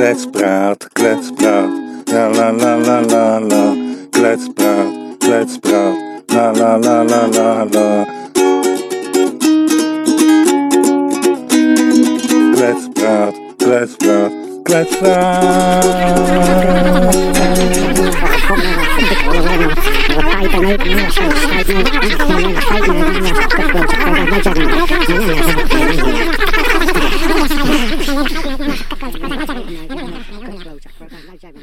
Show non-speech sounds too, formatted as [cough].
Kletspraat, kletspraat, la la la la la la. Kletspraat, kletspraat, la la la la la la. Kletspraat, kletspraat, kletspraat. [laughs] เข้าใจไหมเข้าใจไหมเข้าใจไหม